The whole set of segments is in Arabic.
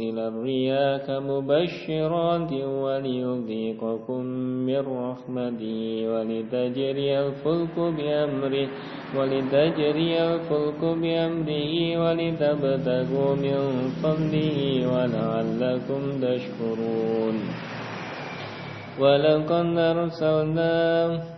يرسل الرياح مبشرات وليذيقكم من رحمته ولتجري الفلك بأمره ولتجري الفلك بأمره ولتبتغوا من فضله ولعلكم تشكرون. ولقد أرسلنا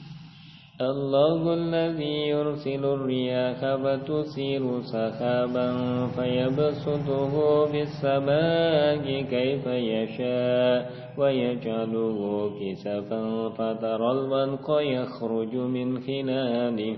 الله الذي يرسل الرياح فتثير سحابا فيبسطه في السماء كيف يشاء ويجعله كسفا فترى البرق يخرج من خلاله.